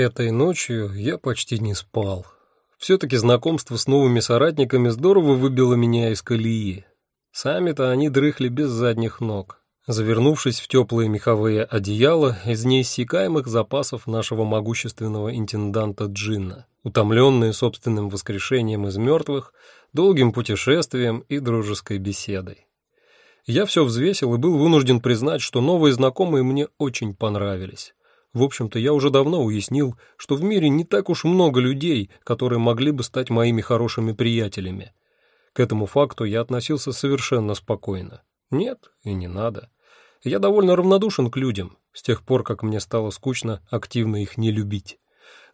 Этой ночью я почти не спал. Все-таки знакомство с новыми соратниками здорово выбило меня из колеи. Сами-то они дрыхли без задних ног, завернувшись в теплые меховые одеяла из неиссякаемых запасов нашего могущественного интенданта Джинна, утомленные собственным воскрешением из мертвых, долгим путешествием и дружеской беседой. Я все взвесил и был вынужден признать, что новые знакомые мне очень понравились. В общем-то, я уже давно уяснил, что в мире не так уж много людей, которые могли бы стать моими хорошими приятелями. К этому факту я относился совершенно спокойно. Нет, и не надо. Я довольно равнодушен к людям, с тех пор, как мне стало скучно активно их не любить.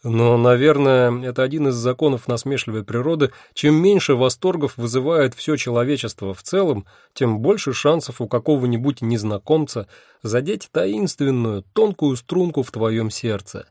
Но, наверное, это один из законов насмешливой природы. Чем меньше восторгов вызывает все человечество в целом, тем больше шансов у какого-нибудь незнакомца задеть таинственную, тонкую струнку в твоем сердце.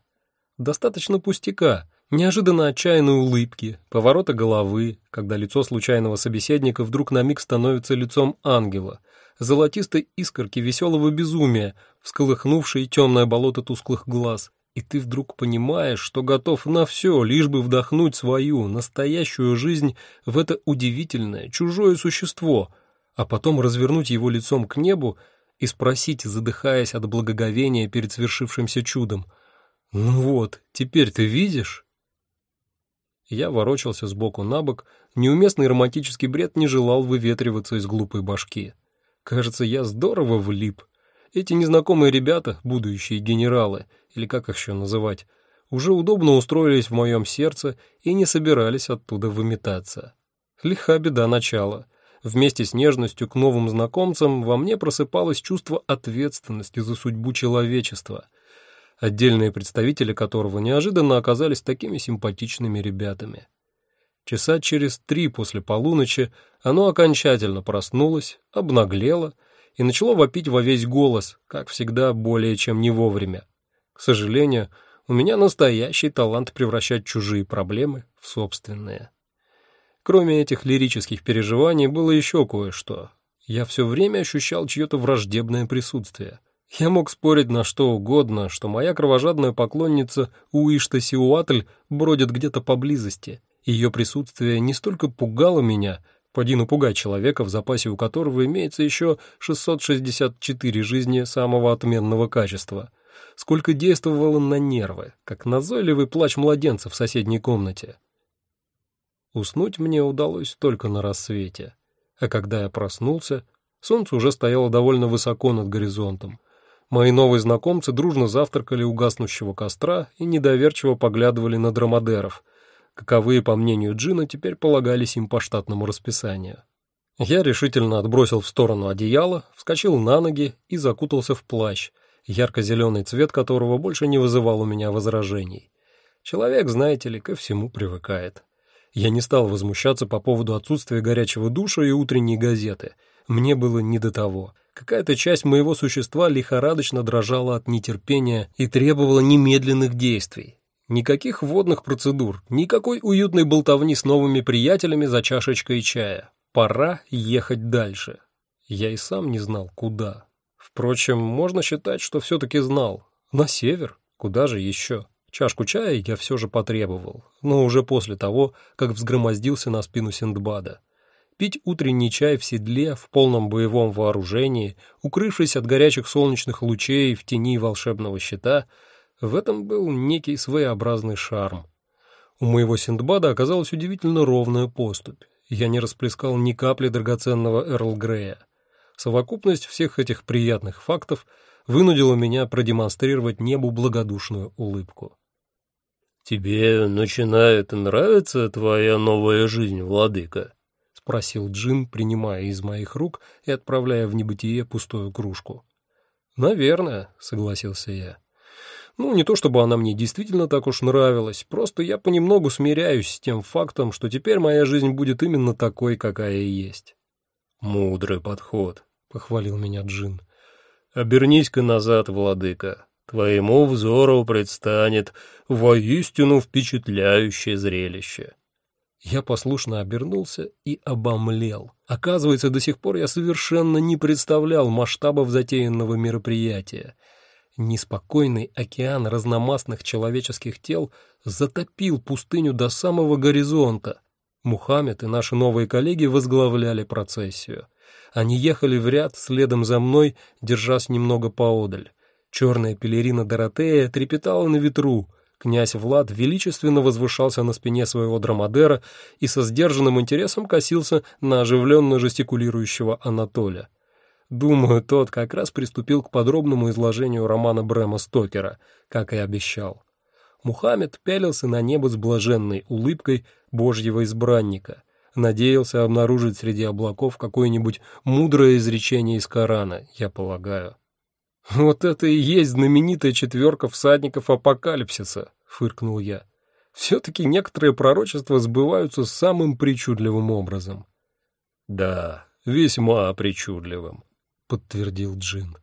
Достаточно пустяка, неожиданно отчаянной улыбки, поворота головы, когда лицо случайного собеседника вдруг на миг становится лицом ангела, золотистой искорки веселого безумия, всколыхнувшей темное болото тусклых глаз, и ты вдруг понимаешь, что готов на все, лишь бы вдохнуть свою, настоящую жизнь в это удивительное, чужое существо, а потом развернуть его лицом к небу и спросить, задыхаясь от благоговения перед свершившимся чудом, «Ну вот, теперь ты видишь?» Я ворочался сбоку на бок, неуместный романтический бред не желал выветриваться из глупой башки. Кажется, я здорово влип. Эти незнакомые ребята, будущие генералы, или как их еще называть, уже удобно устроились в моем сердце и не собирались оттуда выметаться. Лиха беда начала. Вместе с нежностью к новым знакомцам во мне просыпалось чувство ответственности за судьбу человечества, отдельные представители которого неожиданно оказались такими симпатичными ребятами. Часа через три после полуночи оно окончательно проснулось, обнаглело и начало вопить во весь голос, как всегда, более чем не вовремя. К сожалению, у меня настоящий талант превращать чужие проблемы в собственные. Кроме этих лирических переживаний было еще кое-что. Я все время ощущал чье-то враждебное присутствие. Я мог спорить на что угодно, что моя кровожадная поклонница Уишта Сиуатль бродит где-то поблизости. Ее присутствие не столько пугало меня, поди напугать человека, в запасе у которого имеется еще 664 жизни самого отменного качества, сколько действовало на нервы, как назойливый плач младенца в соседней комнате. Уснуть мне удалось только на рассвете, а когда я проснулся, солнце уже стояло довольно высоко над горизонтом. Мои новые знакомцы дружно завтракали у гаснущего костра и недоверчиво поглядывали на драмадеров, каковые, по мнению Джина, теперь полагались им по штатному расписанию. Я решительно отбросил в сторону одеяло, вскочил на ноги и закутался в плащ — ярко-зеленый цвет которого больше не вызывал у меня возражений. Человек, знаете ли, ко всему привыкает. Я не стал возмущаться по поводу отсутствия горячего душа и утренней газеты. Мне было не до того. Какая-то часть моего существа лихорадочно дрожала от нетерпения и требовала немедленных действий. Никаких водных процедур, никакой уютной болтовни с новыми приятелями за чашечкой чая. Пора ехать дальше. Я и сам не знал, куда. Впрочем, можно считать, что все-таки знал. На север? Куда же еще? Чашку чая я все же потребовал, но уже после того, как взгромоздился на спину Синдбада. Пить утренний чай в седле, в полном боевом вооружении, укрывшись от горячих солнечных лучей в тени волшебного щита, в этом был некий своеобразный шарм. У моего Синдбада оказалась удивительно ровная поступь. Я не расплескал ни капли драгоценного Эрл Грея. Совокупность всех этих приятных фактов вынудила меня продемонстрировать небу благодушную улыбку. «Тебе начинает нравиться твоя новая жизнь, владыка?» — спросил Джин, принимая из моих рук и отправляя в небытие пустую кружку. «Наверное», — согласился я. «Ну, не то чтобы она мне действительно так уж нравилась, просто я понемногу смиряюсь с тем фактом, что теперь моя жизнь будет именно такой, какая и есть». «Мудрый подход», — похвалил меня Джин. «Обернись-ка назад, владыка. Твоему взору предстанет воистину впечатляющее зрелище». Я послушно обернулся и обомлел. Оказывается, до сих пор я совершенно не представлял масштабов затеянного мероприятия. Неспокойный океан разномастных человеческих тел затопил пустыню до самого горизонта. Мухаммед и наши новые коллеги возглавляли процессию. Они ехали в ряд следом за мной, держась немного поодаль. Черная пелерина Доротея трепетала на ветру, князь Влад величественно возвышался на спине своего драмадера и со сдержанным интересом косился на оживленно жестикулирующего Анатоля. Думаю, тот как раз приступил к подробному изложению романа Брэма Стокера, как и обещал. Мухаммед пялился на небо с блаженной улыбкой божьего избранника, надеялся обнаружить среди облаков какое-нибудь мудрое изречение из Корана, я полагаю. «Вот это и есть знаменитая четверка всадников апокалипсиса», — фыркнул я. «Все-таки некоторые пророчества сбываются самым причудливым образом». «Да, весьма причудливым», — подтвердил Джин.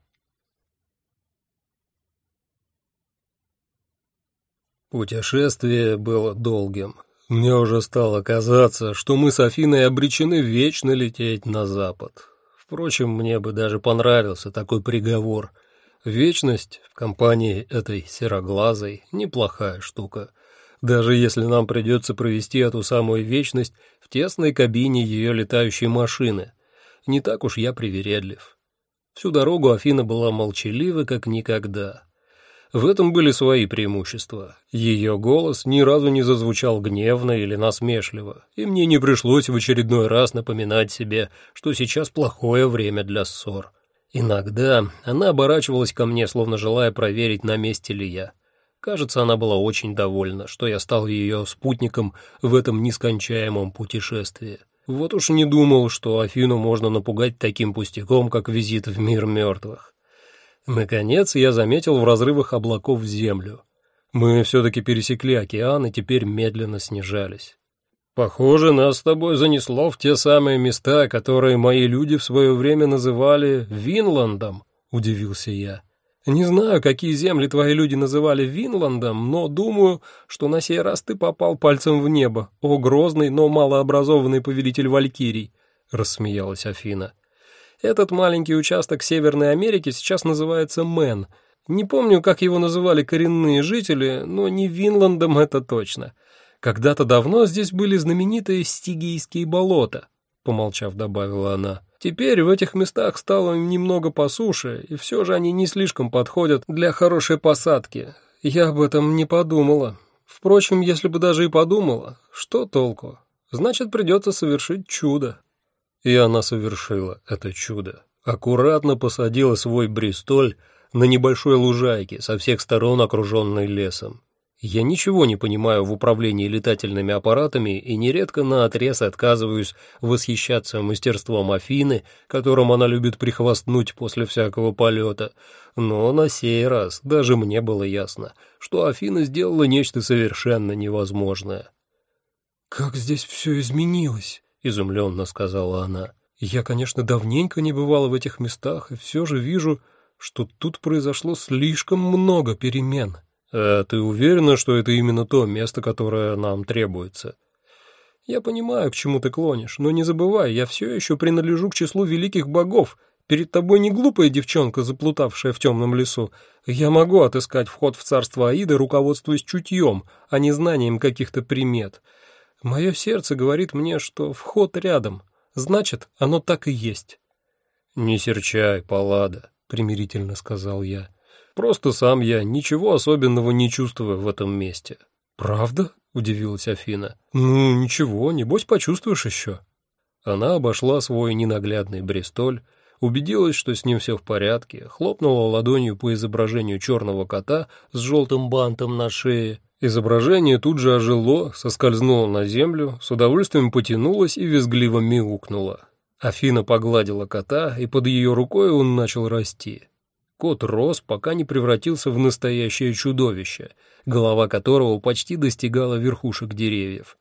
Путешествие было долгим. Мне уже стало казаться, что мы с Афиной обречены вечно лететь на запад. Впрочем, мне бы даже понравился такой приговор — Вечность в компании этой сероглазой — неплохая штука. Даже если нам придется провести эту самую вечность в тесной кабине ее летающей машины. Не так уж я привередлив. Всю дорогу Афина была молчалива, как никогда. В этом были свои преимущества. Ее голос ни разу не зазвучал гневно или насмешливо, и мне не пришлось в очередной раз напоминать себе, что сейчас плохое время для ссор. Иногда она оборачивалась ко мне, словно желая проверить, на месте ли я. Кажется, она была очень довольна, что я стал ее спутником в этом нескончаемом путешествии. Вот уж не думал, что Афину можно напугать таким пустяком, как визит в мир мертвых. Наконец я заметил в разрывах облаков землю. Мы все-таки пересекли океан и теперь медленно снижались. Похоже, нас с тобой занесло в те самые места, которые мои люди в свое время называли Винландом, удивился я. Не знаю, какие земли твои люди называли Винландом, но думаю, что на сей раз ты попал пальцем в небо, о грозный, но малообразованный повелитель валькирий, рассмеялась Афина. Этот маленький участок Северной Америки сейчас называется Мэн. Не помню, как его называли коренные жители, но не Винландом это точно. Когда-то давно здесь были знаменитые стигийские болота, помолчав, добавила она. Теперь в этих местах стало немного по суше, и все же они не слишком подходят для хорошей посадки. Я об этом не подумала. Впрочем, если бы даже и подумала, что толку? Значит, придется совершить чудо. И она совершила это чудо. Аккуратно посадила свой бристоль на небольшой лужайке, со всех сторон окруженной лесом. Я ничего не понимаю в управлении летательными аппаратами и нередко наотрез отказываюсь восхищаться мастерством Афины, которым она любит прихвастнуть после всякого полета. Но на сей раз даже мне было ясно, что Афина сделала нечто совершенно невозможное. «Как здесь все изменилось!» — изумленно сказала она. «Я, конечно, давненько не бывала в этих местах, и все же вижу, что тут произошло слишком много перемен». «А ты уверена, что это именно то место, которое нам требуется?» «Я понимаю, к чему ты клонишь, но не забывай, я все еще принадлежу к числу великих богов. Перед тобой не глупая девчонка, заплутавшая в темном лесу. Я могу отыскать вход в царство Аида, руководствуясь чутьем, а не знанием каких-то примет. Мое сердце говорит мне, что вход рядом. Значит, оно так и есть». «Не серчай, Паллада», — примирительно сказал я. Просто сам я ничего особенного не чувствую в этом месте. Правда? удивилась Афина. Ну, ничего, небось почувствуешь еще. Она обошла свой ненаглядный брестоль, убедилась, что с ним все в порядке, хлопнула ладонью по изображению черного кота с желтым бантом на шее. Изображение тут же ожило, соскользнуло на землю, с удовольствием потянулось и визгливо мяукнуло. Афина погладила кота, и под ее рукой он начал расти. Кот рос, пока не превратился в настоящее чудовище, голова которого почти достигала верхушек деревьев.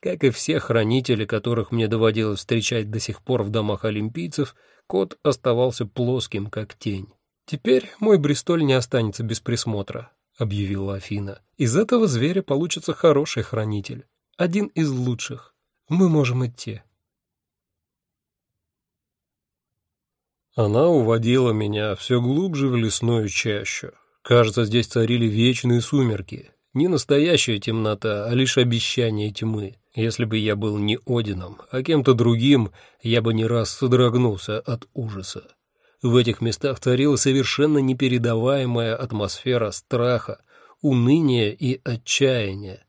Как и все хранители, которых мне доводилось встречать до сих пор в домах олимпийцев, кот оставался плоским, как тень. «Теперь мой Бристоль не останется без присмотра», — объявила Афина. «Из этого зверя получится хороший хранитель. Один из лучших. Мы можем идти». Она уводила меня все глубже в лесную чащу. Кажется, здесь царили вечные сумерки. Не настоящая темнота, а лишь обещание тьмы. Если бы я был не Одином, а кем-то другим, я бы не раз содрогнулся от ужаса. В этих местах царила совершенно непередаваемая атмосфера страха, уныния и отчаяния.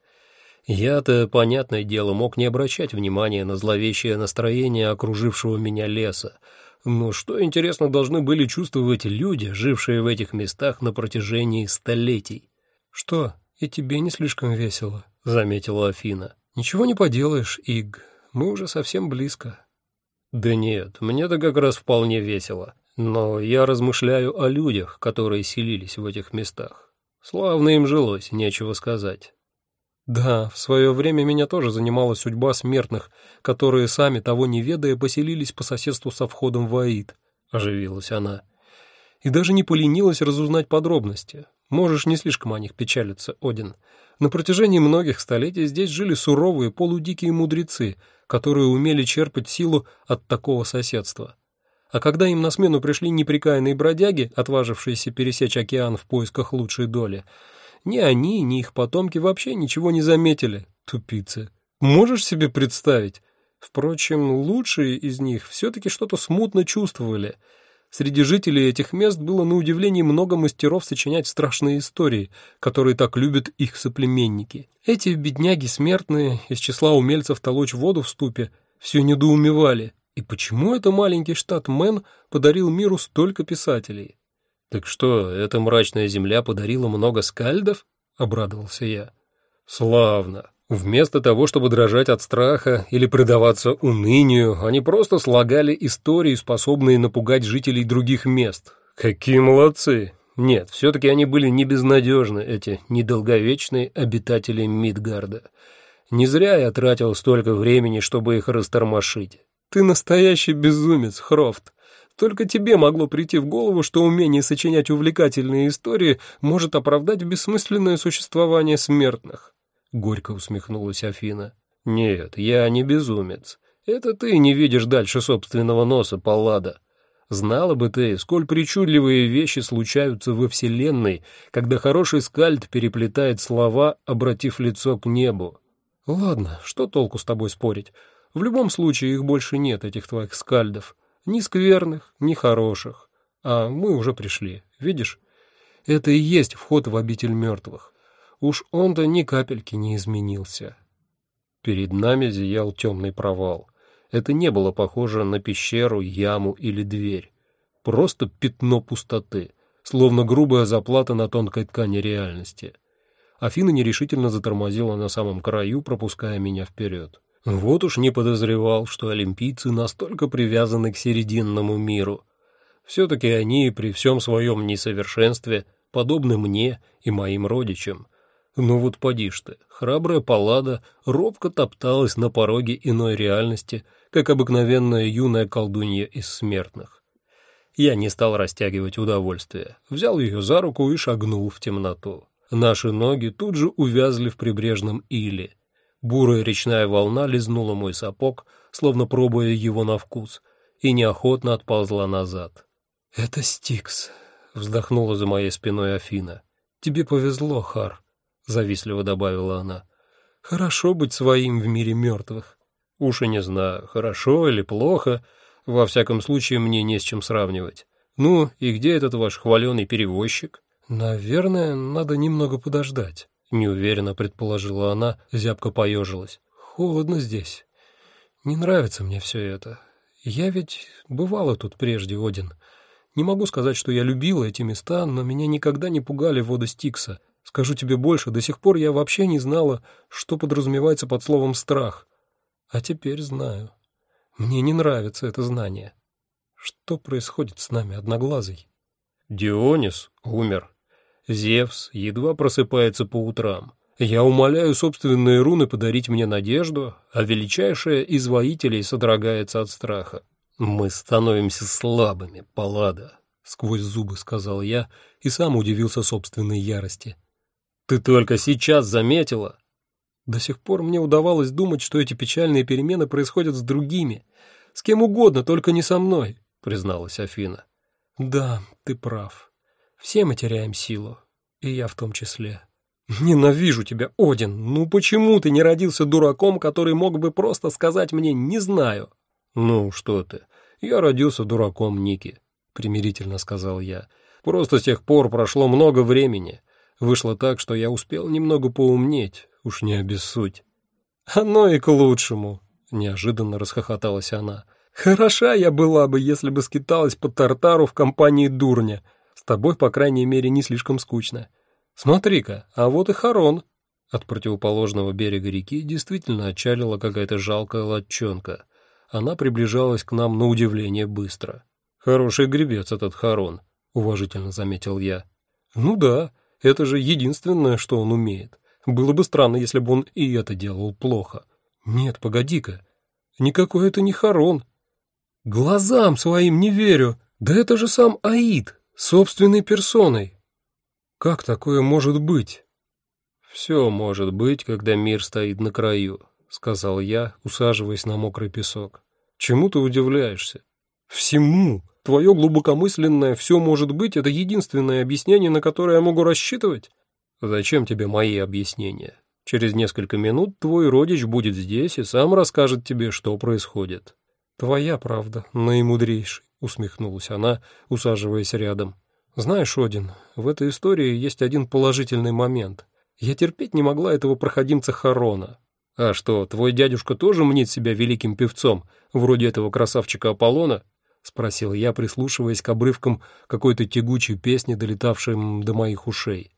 Я-то, понятное дело, мог не обращать внимания на зловещее настроение окружившего меня леса, но что, интересно, должны были чувствовать люди, жившие в этих местах на протяжении столетий? «Что, и тебе не слишком весело?» — заметила Афина. «Ничего не поделаешь, Иг, мы уже совсем близко». «Да нет, мне-то как раз вполне весело, но я размышляю о людях, которые селились в этих местах. Славно им жилось, нечего сказать». Да, в свое время меня тоже занимала судьба смертных, которые сами того не ведая поселились по соседству со входом в Аид, оживилась она. И даже не поленилась разузнать подробности. Можешь не слишком о них печалиться, Один. На протяжении многих столетий здесь жили суровые полудикие мудрецы, которые умели черпать силу от такого соседства. А когда им на смену пришли неприкаянные бродяги, отважившиеся пересечь океан в поисках лучшей доли, ни они, ни их потомки вообще ничего не заметили, тупицы. Можешь себе представить? Впрочем, лучшие из них все-таки что-то смутно чувствовали. Среди жителей этих мест было на удивление много мастеров сочинять страшные истории, которые так любят их соплеменники. Эти бедняги смертные, из числа умельцев толочь воду в ступе, все недоумевали. И почему это маленький штат Мэн подарил миру столько писателей? «Так что, эта мрачная земля подарила много скальдов?» — обрадовался я. «Славно. Вместо того, чтобы дрожать от страха или предаваться унынию, они просто слагали истории, способные напугать жителей других мест. Какие молодцы! Нет, все-таки они были не безнадежны, эти недолговечные обитатели Мидгарда. Не зря я тратил столько времени, чтобы их растормошить. Ты настоящий безумец, Хрофт. Только тебе могло прийти в голову, что умение сочинять увлекательные истории может оправдать бессмысленное существование смертных. Горько усмехнулась Афина. Нет, я не безумец. Это ты не видишь дальше собственного носа, Паллада. Знала бы ты, сколь причудливые вещи случаются во Вселенной, когда хороший скальд переплетает слова, обратив лицо к небу. Ладно, что толку с тобой спорить? В любом случае их больше нет, этих твоих скальдов. Ни скверных, ни хороших. А мы уже пришли, видишь? Это и есть вход в обитель мертвых. Уж он-то ни капельки не изменился. Перед нами зиял темный провал. Это не было похоже на пещеру, яму или дверь. Просто пятно пустоты, словно грубая заплата на тонкой ткани реальности. Афина нерешительно затормозила на самом краю, пропуская меня вперед. Вот уж не подозревал, что олимпийцы настолько привязаны к серединному миру. Все-таки они при всем своем несовершенстве подобны мне и моим родичам. Ну вот поди ж ты, храбрая Паллада робко топталась на пороге иной реальности, как обыкновенная юная колдунья из смертных. Я не стал растягивать удовольствие, взял ее за руку и шагнул в темноту. Наши ноги тут же увязли в прибрежном иле — Бурая речная волна лизнула мой сапог, словно пробуя его на вкус, и неохотно отползла назад. «Это Стикс», — вздохнула за моей спиной Афина. «Тебе повезло, Хар», — завистливо добавила она. «Хорошо быть своим в мире мертвых». «Уж и не знаю, хорошо или плохо. Во всяком случае, мне не с чем сравнивать. Ну, и где этот ваш хваленый перевозчик?» «Наверное, надо немного подождать» неуверенно предположила она, зябко поежилась. Холодно здесь. Не нравится мне все это. Я ведь бывала тут прежде, Один. Не могу сказать, что я любила эти места, но меня никогда не пугали воды Стикса. Скажу тебе больше, до сих пор я вообще не знала, что подразумевается под словом «страх». А теперь знаю. Мне не нравится это знание. Что происходит с нами, Одноглазый? Дионис умер, Зевс едва просыпается по утрам. Я умоляю собственные руны подарить мне надежду, а величайшая из воителей содрогается от страха. Мы становимся слабыми, Паллада, — сквозь зубы сказал я и сам удивился собственной ярости. Ты только сейчас заметила? До сих пор мне удавалось думать, что эти печальные перемены происходят с другими. С кем угодно, только не со мной, — призналась Афина. Да, ты прав. Все мы теряем силу. и я в том числе. «Ненавижу тебя, Один! Ну почему ты не родился дураком, который мог бы просто сказать мне «не знаю»?» «Ну, что ты, я родился дураком, Ники», — примирительно сказал я. «Просто с тех пор прошло много времени. Вышло так, что я успел немного поумнеть, уж не обессудь». «Оно и к лучшему», — неожиданно расхохоталась она. «Хороша я была бы, если бы скиталась по Тартару в компании дурня. Тобой, по крайней мере, не слишком скучно. Смотри-ка, а вот и Харон». От противоположного берега реки действительно отчалила какая-то жалкая лодчонка. Она приближалась к нам на удивление быстро. «Хороший гребец этот Харон», — уважительно заметил я. «Ну да, это же единственное, что он умеет. Было бы странно, если бы он и это делал плохо. Нет, погоди-ка. Никакой это не Харон. Глазам своим не верю. Да это же сам Аид, собственной персоной. Как такое может быть? Все может быть, когда мир стоит на краю, сказал я, усаживаясь на мокрый песок. Чему ты удивляешься? Всему. Твое глубокомысленное «все может быть» — это единственное объяснение, на которое я могу рассчитывать? Зачем тебе мои объяснения? Через несколько минут твой родич будет здесь и сам расскажет тебе, что происходит. Твоя правда, наимудрейший, усмехнулась она, усаживаясь рядом. Знаешь, Один, в этой истории есть один положительный момент. Я терпеть не могла этого проходимца Харона. А что, твой дядюшка тоже мнит себя великим певцом, вроде этого красавчика Аполлона? спросил я, прислушиваясь к обрывкам какой-то тягучей песни, долетавшей до моих ушей.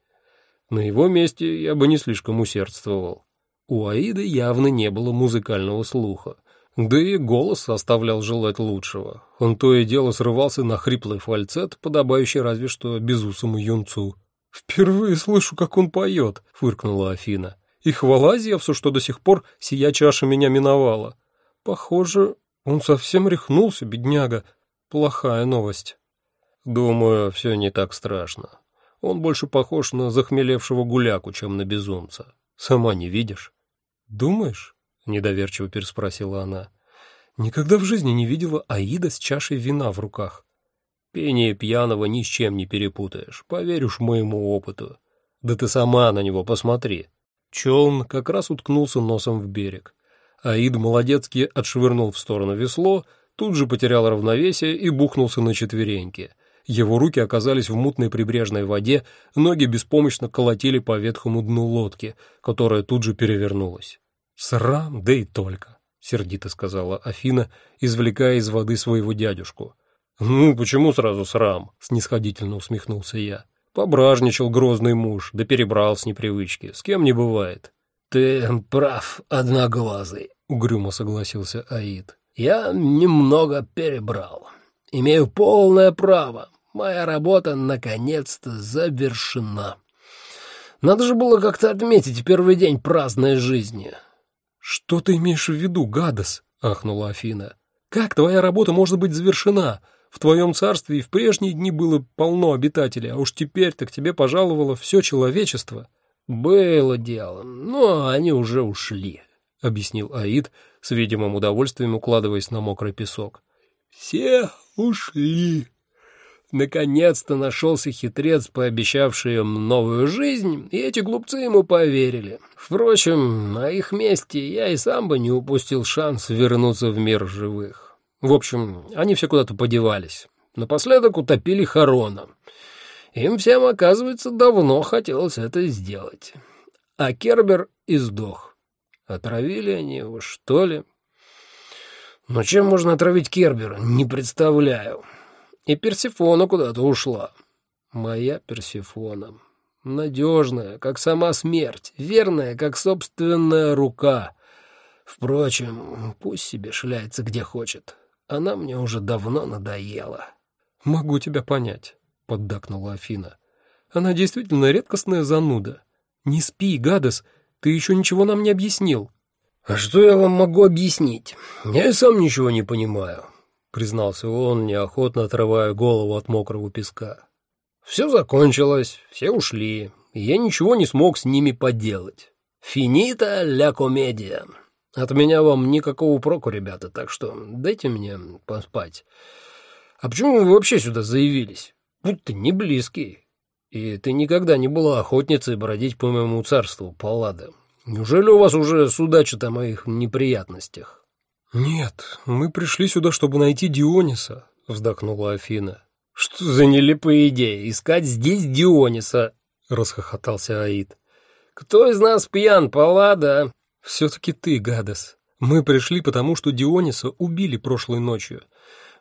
На его месте я бы не слишком усердствовал. У Аиды явно не было музыкального слуха. Да и голос оставлял желать лучшего. Он то и дело срывался на хриплый фальцет, подобающий разве что безусому юнцу. «Впервые слышу, как он поет», — фыркнула Афина. «И хвала Зевсу, что до сих пор сия чаша меня миновала. Похоже, он совсем рехнулся, бедняга. Плохая новость». «Думаю, все не так страшно. Он больше похож на захмелевшего гуляку, чем на безумца. Сама не видишь? Думаешь? Недоверчиво переспросила она. Никогда в жизни не видела Аида с чашей вина в руках. Пение пьяного ни с чем не перепутаешь, поверь уж моему опыту. Да ты сама на него посмотри. Челн как раз уткнулся носом в берег. Аид молодецки отшвырнул в сторону весло, тут же потерял равновесие и бухнулся на четвереньки — его руки оказались в мутной прибрежной воде, ноги беспомощно колотили по ветхому дну лодки, которая тут же перевернулась. «Срам, да и только», — сердито сказала Афина, извлекая из воды своего дядюшку. «Ну, почему сразу срам?» — снисходительно усмехнулся я. «Пображничал грозный муж, да перебрал с непривычки. С кем не бывает». «Ты прав, одноглазый», — угрюмо согласился Аид. «Я немного перебрал. Имею полное право. Моя работа наконец-то завершена. Надо же было как-то отметить первый день праздной жизни. Что ты имеешь в виду, Гадос? ахнула Афина. Как твоя работа может быть завершена? В твоем царстве и в прежние дни было полно обитателей, а уж теперь-то к тебе пожаловало все человечество. Было дело, но они уже ушли, объяснил Аид, с видимым удовольствием укладываясь на мокрый песок. Все ушли. Наконец-то нашелся хитрец, пообещавший им новую жизнь, и эти глупцы ему поверили. Впрочем, на их месте я и сам бы не упустил шанс вернуться в мир живых. В общем, они все куда-то подевались. Напоследок утопили Харона. Им всем, оказывается, давно хотелось это сделать. А Кербер и сдох. Отравили они его, что ли? Но чем можно отравить Кербера, не представляю. И Персифона куда-то ушла. Моя Персифона. Надежная, как сама смерть, верная, как собственная рука. Впрочем, пусть себе шляется где хочет. Она мне уже давно надоела. «Могу тебя понять», — поддакнула Афина. «Она действительно редкостная зануда. Не спи, Гадес, ты еще ничего нам не объяснил». «А что я вам могу объяснить? Я и сам ничего не понимаю признался он, неохотно отрывая голову от мокрого песка. Все закончилось, все ушли, и я ничего не смог с ними поделать. Финита ля комедия. От меня вам никакого проку, ребята, так что дайте мне поспать. А почему вы вообще сюда заявились? Будь ты не близкий. И ты никогда не была охотницей бродить по моему царству, Паллада. Неужели у вас уже судачат о моих неприятностях?» «Нет, мы пришли сюда, чтобы найти Диониса», — вздохнула Афина. «Что за нелепая идея, искать здесь Диониса?» — расхохотался Аид. «Кто из нас пьян, Паллада?» «Все-таки ты, Гадес. Мы пришли потому, что Диониса убили прошлой ночью.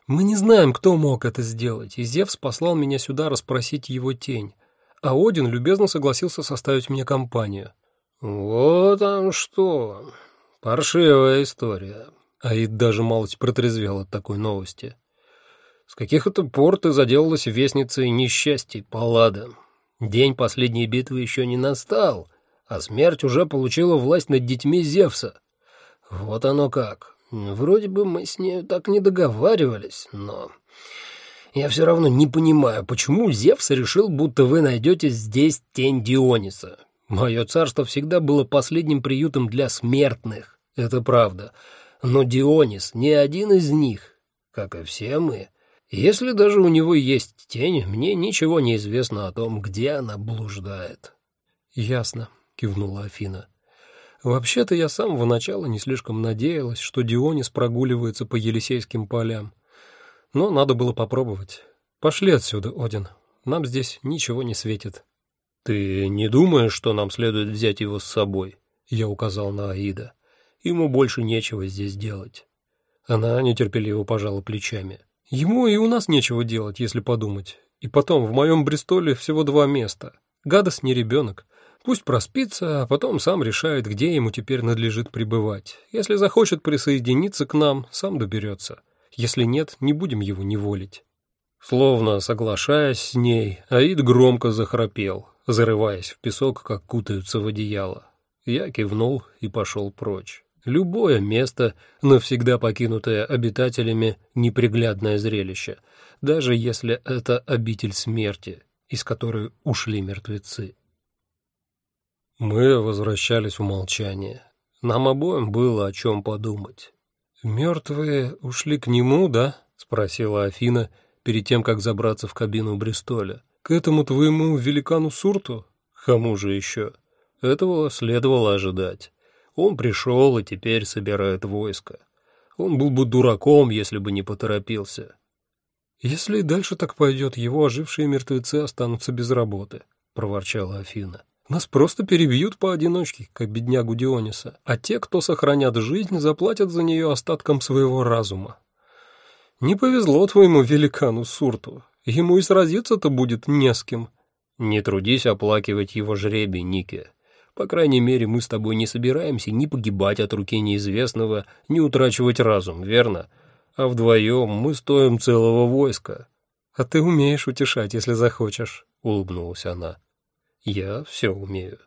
Мы не знаем, кто мог это сделать, и Зевс послал меня сюда расспросить его тень, а Один любезно согласился составить мне компанию». «Вот он что! Паршивая история». Аид даже малость протрезвел от такой новости. «С каких это пор ты заделалась вестницей несчастий, Паллада? День последней битвы еще не настал, а смерть уже получила власть над детьми Зевса. Вот оно как. Вроде бы мы с ней так не договаривались, но... Я все равно не понимаю, почему Зевс решил, будто вы найдете здесь тень Диониса. Мое царство всегда было последним приютом для смертных, это правда. Но Дионис не один из них, как и все мы. Если даже у него есть тень, мне ничего не известно о том, где она блуждает. Ясно, кивнула Афина. Вообще-то я с самого начала не слишком надеялась, что Дионис прогуливается по Елисейским полям. Но надо было попробовать. Пошли отсюда, Один. Нам здесь ничего не светит. Ты не думаешь, что нам следует взять его с собой? Я указал на Аида. Ему больше нечего здесь делать. Она нетерпеливо пожала плечами. Ему и у нас нечего делать, если подумать. И потом, в моем Бристоле всего два места. Гадос не ребенок. Пусть проспится, а потом сам решает, где ему теперь надлежит пребывать. Если захочет присоединиться к нам, сам доберется. Если нет, не будем его неволить». Словно соглашаясь с ней, Аид громко захрапел, зарываясь в песок, как кутаются в одеяло. Я кивнул и пошел прочь. Любое место, навсегда покинутое обитателями, неприглядное зрелище, даже если это обитель смерти, из которой ушли мертвецы. Мы возвращались в молчание. Нам обоим было о чем подумать. «Мертвые ушли к нему, да?» — спросила Афина перед тем, как забраться в кабину Бристоля. «К этому твоему великану Сурту? Кому же еще?» Этого следовало ожидать. Он пришел и теперь собирает войско. Он был бы дураком, если бы не поторопился. «Если и дальше так пойдет, его ожившие мертвецы останутся без работы», — проворчала Афина. «Нас просто перебьют поодиночке, как беднягу Диониса, а те, кто сохранят жизнь, заплатят за нее остатком своего разума. Не повезло твоему великану Сурту, ему и сразиться-то будет не с кем». «Не трудись оплакивать его жребий, Нике», по крайней мере, мы с тобой не собираемся ни погибать от руки неизвестного, ни утрачивать разум, верно? А вдвоем мы стоим целого войска. А ты умеешь утешать, если захочешь, — улыбнулась она. Я все умею.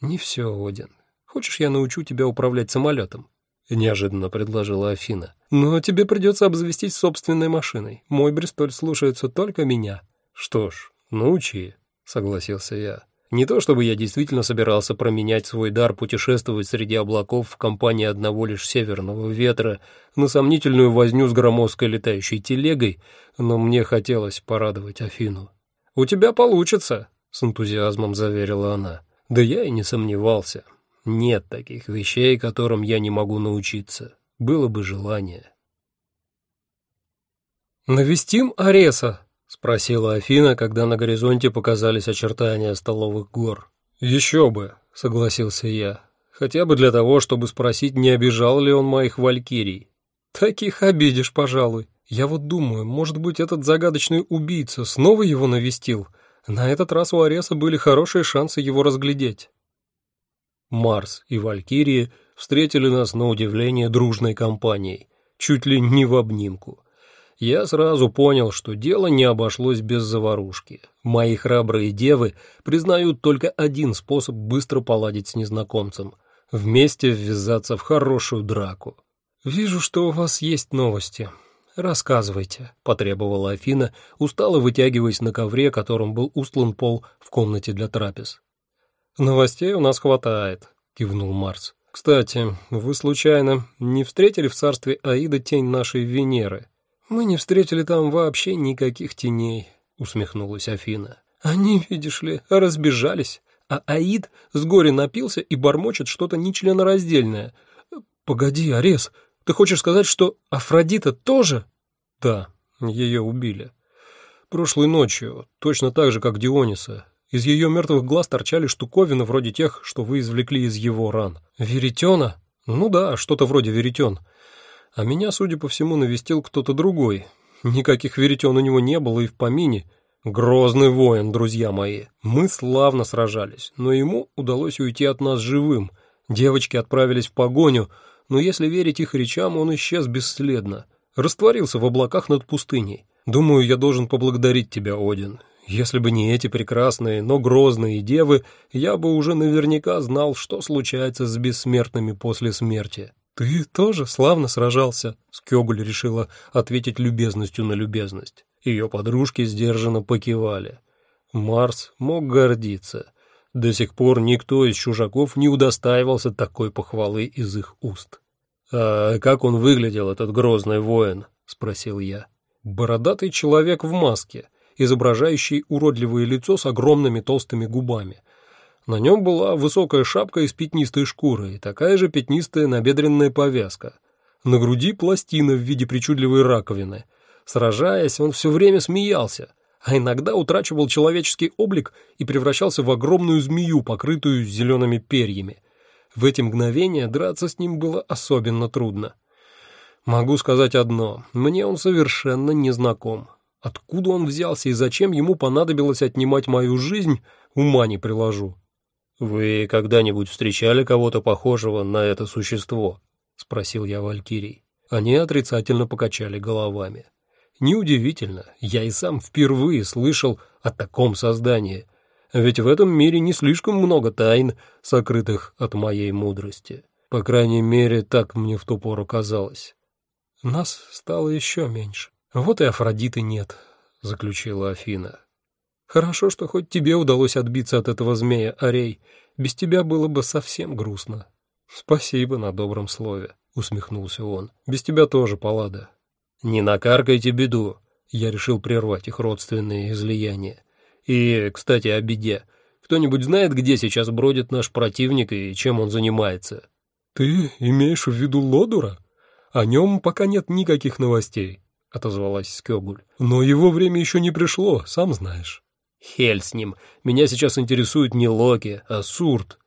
Не все, Один. Хочешь, я научу тебя управлять самолетом? Неожиданно предложила Афина. Но тебе придется обзавестись собственной машиной. Мой Бристоль слушается только меня. Что ж, научи, согласился я. Не то чтобы я действительно собирался променять свой дар путешествовать среди облаков в компании одного лишь северного ветра на сомнительную возню с громоздкой летающей телегой, но мне хотелось порадовать Афину. «У тебя получится», — с энтузиазмом заверила она. Да я и не сомневался. Нет таких вещей, которым я не могу научиться. Было бы желание. «Навестим Ареса», — спросила Афина, когда на горизонте показались очертания столовых гор. «Еще бы», — согласился я, — «хотя бы для того, чтобы спросить, не обижал ли он моих валькирий». «Таких обидишь, пожалуй. Я вот думаю, может быть, этот загадочный убийца снова его навестил? На этот раз у Ареса были хорошие шансы его разглядеть». Марс и Валькирии встретили нас на удивление дружной компанией, чуть ли не в обнимку я сразу понял, что дело не обошлось без заварушки. Мои храбрые девы признают только один способ быстро поладить с незнакомцем — вместе ввязаться в хорошую драку. «Вижу, что у вас есть новости. Рассказывайте», — потребовала Афина, устало вытягиваясь на ковре, которым был устлан пол в комнате для трапез. «Новостей у нас хватает», — кивнул Марс. «Кстати, вы случайно не встретили в царстве Аида тень нашей Венеры?» «Мы не встретили там вообще никаких теней», — усмехнулась Афина. Они, видишь ли, разбежались, а Аид с горя напился и бормочет что-то нечленораздельное. Погоди, Арес, ты хочешь сказать, что Афродита тоже? Да, ее убили. Прошлой ночью, точно так же, как Диониса. Из ее мертвых глаз торчали штуковины вроде тех, что вы извлекли из его ран. Веретена? Ну да, что-то вроде веретен. А меня, судя по всему, навестил кто-то другой. Никаких веретен у него не было и в помине. Грозный воин, друзья мои. Мы славно сражались, но ему удалось уйти от нас живым. Девочки отправились в погоню, но если верить их речам, он исчез бесследно. Растворился в облаках над пустыней. Думаю, я должен поблагодарить тебя, Один. Если бы не эти прекрасные, но грозные девы, я бы уже наверняка знал, что случается с бессмертными после смерти. Ты тоже славно сражался, Скёгуль решила ответить любезностью на любезность. Ее подружки сдержанно покивали. Марс мог гордиться. До сих пор никто из чужаков не удостаивался такой похвалы из их уст. «А как он выглядел, этот грозный воин?» — спросил я. «Бородатый человек в маске, изображающий уродливое лицо с огромными толстыми губами. На нем была высокая шапка из пятнистой шкуры и такая же пятнистая набедренная повязка. На груди пластина в виде причудливой раковины. Сражаясь, он все время смеялся, а иногда утрачивал человеческий облик и превращался в огромную змею, покрытую зелеными перьями. В эти мгновения драться с ним было особенно трудно. Могу сказать одно, мне он совершенно не знаком. Откуда он взялся и зачем ему понадобилось отнимать мою жизнь, ума не приложу. «Вы когда-нибудь встречали кого-то похожего на это существо?» — спросил я Валькирий. Они отрицательно покачали головами. Неудивительно, я и сам впервые слышал о таком создании, ведь в этом мире не слишком много тайн, сокрытых от моей мудрости. По крайней мере, так мне в ту пору казалось. Нас стало еще меньше. Вот и Афродиты нет, заключила Афина. Хорошо, что хоть тебе удалось отбиться от этого змея, Арей. Без тебя было бы совсем грустно. Спасибо на добром слове, усмехнулся он. Без тебя тоже, Паллада. Не накаркайте беду. Я решил прервать их родственные излияния. И, кстати, о беде. Кто-нибудь знает, где сейчас бродит наш противник и чем он занимается? Ты имеешь в виду Лодура? О нем пока нет никаких новостей, отозвалась Скёгуль. Но его время еще не пришло, сам знаешь. Хель с ним. Меня сейчас интересует не Локи, а Сурт.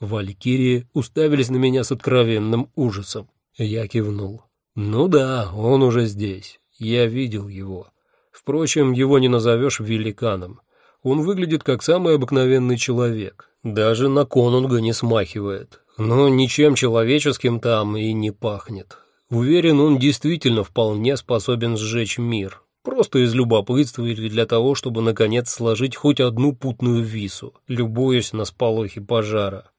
Валькирии уставились на меня с откровенным ужасом. Я кивнул. Ну да, он уже здесь. Я видел его. Впрочем, его не назовешь великаном. Он выглядит как самый обыкновенный человек. Даже на конунга не смахивает. Но ничем человеческим там и не пахнет. Уверен, он действительно вполне способен сжечь мир. Просто из любопытства или для того, чтобы наконец сложить хоть одну путную вису, любуясь на сполохи пожара.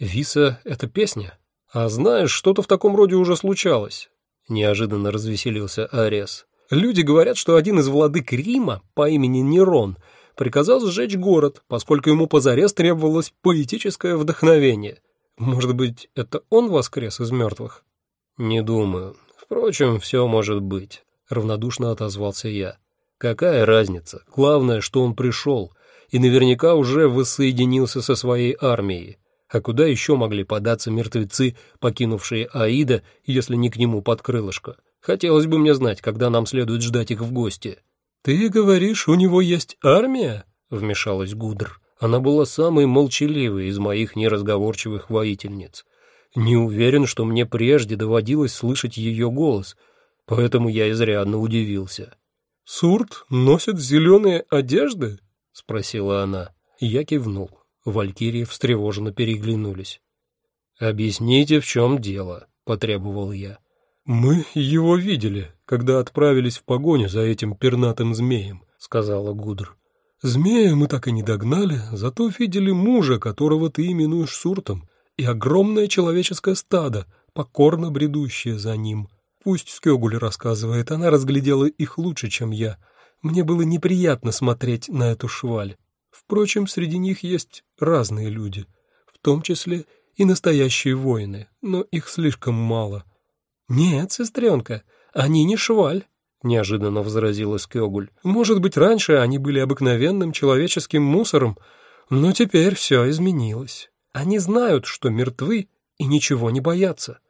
«Виса — это песня? А знаешь, что-то в таком роде уже случалось?» Неожиданно развеселился Арес. «Люди говорят, что один из владык Рима по имени Нерон — приказал сжечь город, поскольку ему позарез требовалось поэтическое вдохновение. Может быть, это он воскрес из мертвых? Не думаю. Впрочем, все может быть, равнодушно отозвался я. Какая разница? Главное, что он пришел, и наверняка уже воссоединился со своей армией. А куда еще могли податься мертвецы, покинувшие Аида, если не к нему под крылышко? Хотелось бы мне знать, когда нам следует ждать их в гости. «Ты говоришь, у него есть армия?» — вмешалась Гудр. Она была самой молчаливой из моих неразговорчивых воительниц. Не уверен, что мне прежде доводилось слышать ее голос, поэтому я изрядно удивился. «Сурт носит зеленые одежды?» — спросила она. Я кивнул. Валькирии встревоженно переглянулись. «Объясните, в чем дело», — потребовал я. «Мы его видели, когда отправились в погоню за этим пернатым змеем», — сказала Гудр. «Змея мы так и не догнали, зато видели мужа, которого ты именуешь Суртом, и огромное человеческое стадо, покорно бредущее за ним. Пусть Скёгуль рассказывает, она разглядела их лучше, чем я. Мне было неприятно смотреть на эту шваль. Впрочем, среди них есть разные люди, в том числе и настоящие воины, но их слишком мало». «Нет, сестренка, они не шваль», —— неожиданно возразила Скёгуль. «Может быть, раньше они были обыкновенным человеческим мусором, но теперь все изменилось. Они знают, что мертвы и ничего не боятся.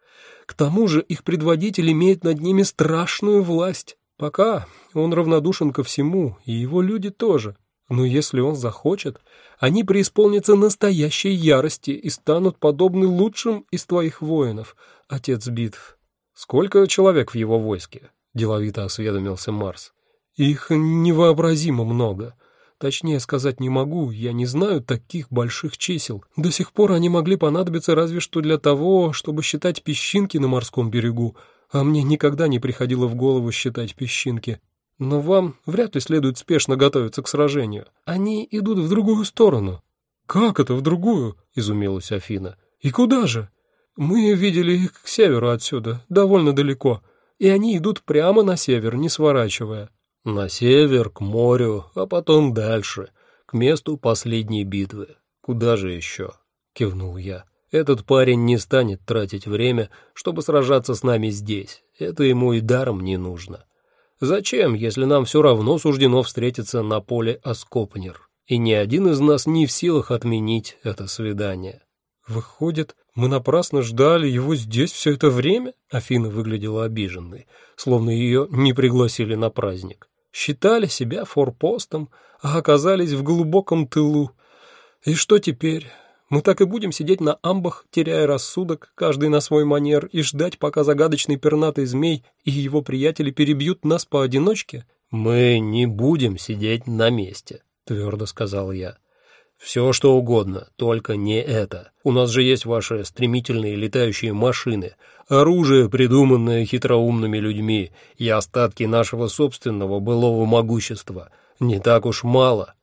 К тому же их предводитель имеет над ними страшную власть. Пока он равнодушен ко всему, и его люди тоже. Но если он захочет, они преисполнятся настоящей ярости и станут подобны лучшим из твоих воинов, отец битв. Сколько человек в его войске? Деловито осведомился Марс. Их невообразимо много. Точнее сказать не могу, я не знаю таких больших чисел. До сих пор они могли понадобиться разве что для того, чтобы считать песчинки на морском берегу, а мне никогда не приходило в голову считать песчинки. Но вам вряд ли следует спешно готовиться к сражению. Они идут в другую сторону». «Как это в другую?» — изумилась Афина. «И куда же?» «Мы видели их к северу отсюда, довольно далеко, и они идут прямо на север, не сворачивая». «На север, к морю, а потом дальше, к месту последней битвы. Куда же еще?» — кивнул я. «Этот парень не станет тратить время, чтобы сражаться с нами здесь. Это ему и даром не нужно. Зачем, если нам все равно суждено встретиться на поле Оскопнер, и ни один из нас не в силах отменить это свидание? Выходит, мы напрасно ждали его здесь все это время? Афина выглядела обиженной, словно ее не пригласили на праздник. Считали себя форпостом, а оказались в глубоком тылу. И что теперь? Мы так и будем сидеть на амбах, теряя рассудок, каждый на свой манер, и ждать, пока загадочный пернатый змей и его приятели перебьют нас поодиночке? Мы не будем сидеть на месте, твердо сказал я. Все что угодно, только не это. У нас же есть ваши стремительные летающие машины, оружие, придуманное хитроумными людьми, и остатки нашего собственного былого могущества. Не так уж мало.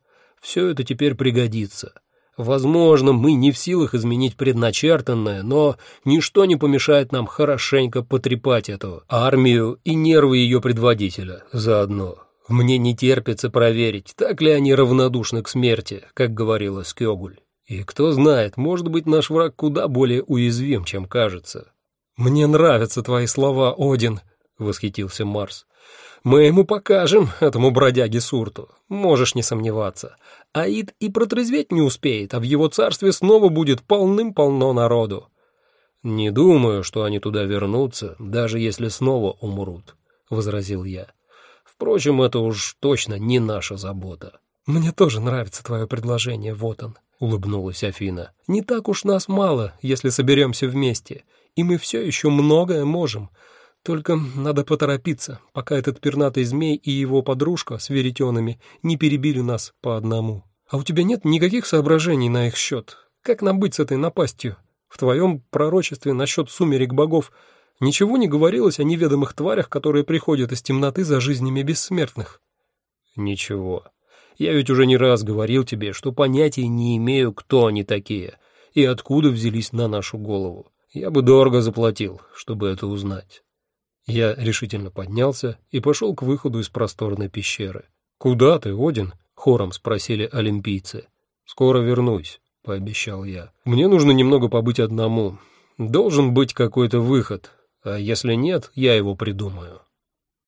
Все это теперь пригодится. Возможно, мы не в силах изменить предначертанное, но ничто не помешает нам хорошенько потрепать эту армию и нервы ее предводителя заодно. Мне не терпится проверить, так ли они равнодушны к смерти, как говорила Скёгуль. И кто знает, может быть, наш враг куда более уязвим, чем кажется. «Мне нравятся твои слова, Один», — восхитился Марс. Мы ему покажем, этому бродяге Сурту, можешь не сомневаться. Аид и протрезветь не успеет, а в его царстве снова будет полным-полно народу. Не думаю, что они туда вернутся, даже если снова умрут, возразил я. Впрочем, это уж точно не наша забота. Мне тоже нравится твое предложение, вот он, улыбнулась Афина. Не так уж нас мало, если соберемся вместе, и мы все еще многое можем. Только надо поторопиться, пока этот пернатый змей и его подружка с веретенами не перебили нас по одному. А у тебя нет никаких соображений на их счет? Как нам быть с этой напастью? В твоем пророчестве насчет сумерек богов ничего не говорилось о неведомых тварях, которые приходят из темноты за жизнями бессмертных? Ничего. Я ведь уже не раз говорил тебе, что понятия не имею, кто они такие и откуда взялись на нашу голову. Я бы дорого заплатил, чтобы это узнать. Я решительно поднялся и пошел к выходу из просторной пещеры. «Куда ты, Один?» — хором спросили олимпийцы. «Скоро вернусь», — пообещал я. «Мне нужно немного побыть одному. Должен быть какой-то выход, а если нет, я его придумаю».